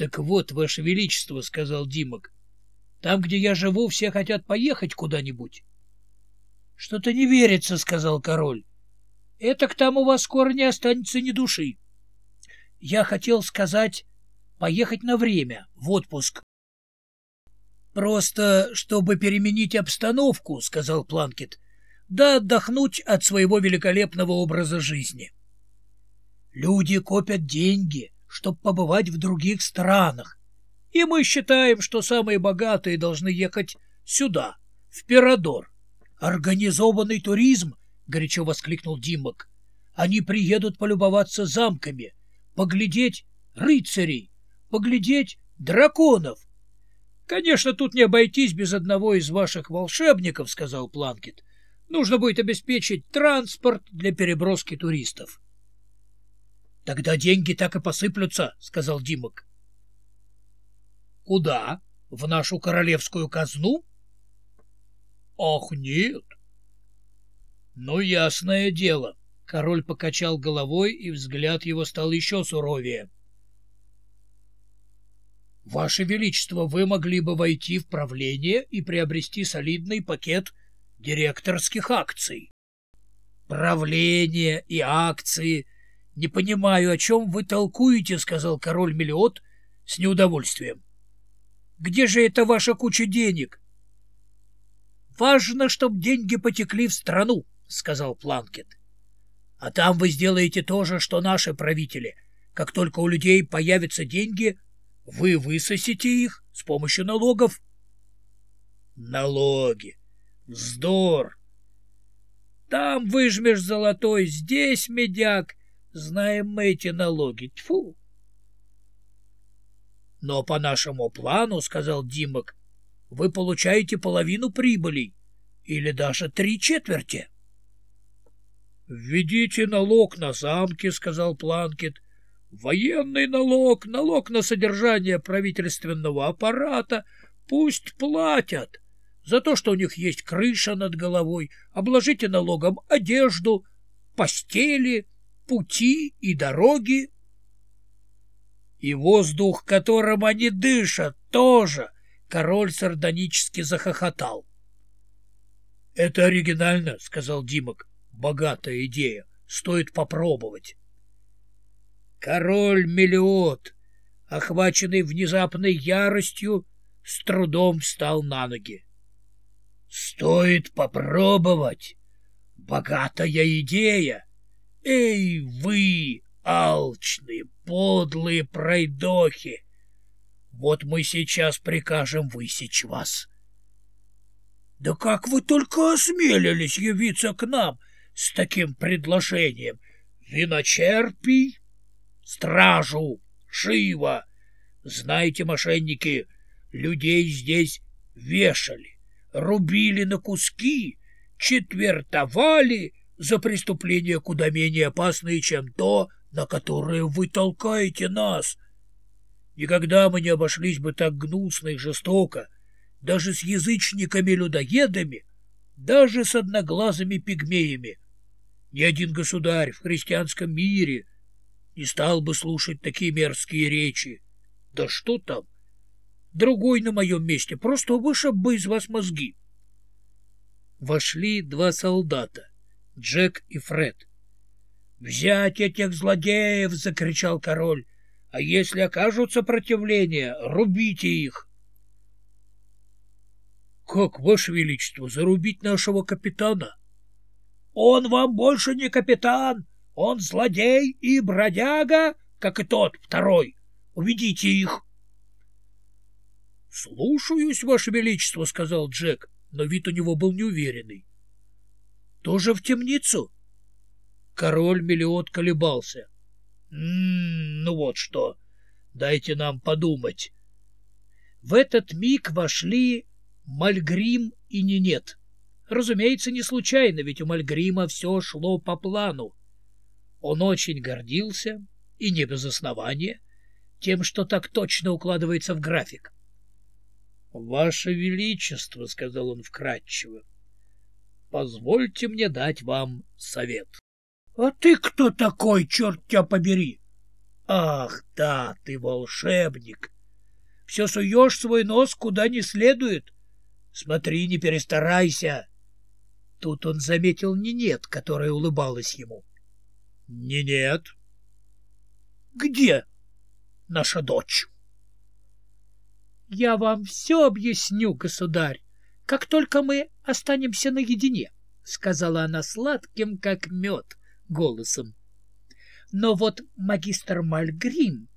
Так вот, Ваше Величество, — сказал Димок, — там, где я живу, все хотят поехать куда-нибудь. — Что-то не верится, — сказал король. — Это к тому у вас скоро не останется ни души. Я хотел сказать, поехать на время, в отпуск. — Просто, чтобы переменить обстановку, — сказал Планкет, — да отдохнуть от своего великолепного образа жизни. Люди копят деньги, чтобы побывать в других странах, и мы считаем, что самые богатые должны ехать сюда, в Пирадор. Организованный туризм, — горячо воскликнул Димок. Они приедут полюбоваться замками, поглядеть рыцарей, поглядеть драконов. Конечно, тут не обойтись без одного из ваших волшебников, — сказал Планкет. Нужно будет обеспечить транспорт для переброски туристов. — Тогда деньги так и посыплются, — сказал Димок. — Куда? В нашу королевскую казну? — Ах, нет. — Ну, ясное дело. Король покачал головой, и взгляд его стал еще суровее. — Ваше Величество, вы могли бы войти в правление и приобрести солидный пакет директорских акций. Правление и акции — «Не понимаю, о чем вы толкуете», — сказал король Мелиот с неудовольствием. «Где же эта ваша куча денег?» «Важно, чтобы деньги потекли в страну», — сказал Планкет. «А там вы сделаете то же, что наши правители. Как только у людей появятся деньги, вы высосите их с помощью налогов». «Налоги! Вздор! Там выжмешь золотой, здесь медяк, Знаем мы эти налоги. Тьфу! Но по нашему плану, — сказал Димок, — вы получаете половину прибыли или даже три четверти. — Введите налог на замки, — сказал Планкет. — Военный налог, налог на содержание правительственного аппарата. Пусть платят. За то, что у них есть крыша над головой, обложите налогом одежду, постели, пути и дороги. И воздух, которым они дышат, тоже. Король сардонически захохотал. — Это оригинально, — сказал Димок. — Богатая идея. Стоит попробовать. Король Мелиот, охваченный внезапной яростью, с трудом встал на ноги. — Стоит попробовать. Богатая идея. Эй, вы, алчные, подлые пройдохи! Вот мы сейчас прикажем высечь вас. Да как вы только осмелились явиться к нам с таким предложением? Виночерпий, стражу, живо! Знаете, мошенники, людей здесь вешали, рубили на куски, четвертовали за преступления куда менее опасные, чем то, на которое вы толкаете нас. Никогда мы не обошлись бы так гнусно и жестоко, даже с язычниками-людоедами, даже с одноглазыми пигмеями. Ни один государь в христианском мире не стал бы слушать такие мерзкие речи. Да что там? Другой на моем месте просто вышиб бы из вас мозги. Вошли два солдата. Джек и Фред. «Взять этих злодеев!» — закричал король. «А если окажут сопротивление, рубите их!» «Как, Ваше Величество, зарубить нашего капитана?» «Он вам больше не капитан! Он злодей и бродяга, как и тот второй! Уведите их!» «Слушаюсь, Ваше Величество», — сказал Джек, но вид у него был неуверенный. Тоже в темницу? Король Мелиот колебался. М -м, ну вот что. Дайте нам подумать. В этот миг вошли Мальгрим и Нинет. Разумеется, не случайно, ведь у Мальгрима все шло по плану. Он очень гордился, и не без основания, тем, что так точно укладывается в график. — Ваше Величество, — сказал он вкратчиво, Позвольте мне дать вам совет. — А ты кто такой, черт тебя побери? — Ах, да, ты волшебник. Все суешь свой нос куда не следует. Смотри, не перестарайся. Тут он заметил Нинет, которая улыбалась ему. — Нинет? — Где наша дочь? — Я вам все объясню, государь, как только мы останемся наедине, — сказала она сладким, как мед, голосом. Но вот магистр Мальгрим